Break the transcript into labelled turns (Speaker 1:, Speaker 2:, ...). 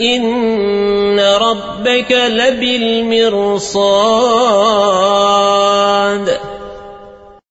Speaker 1: إن ربك لبالمرصاد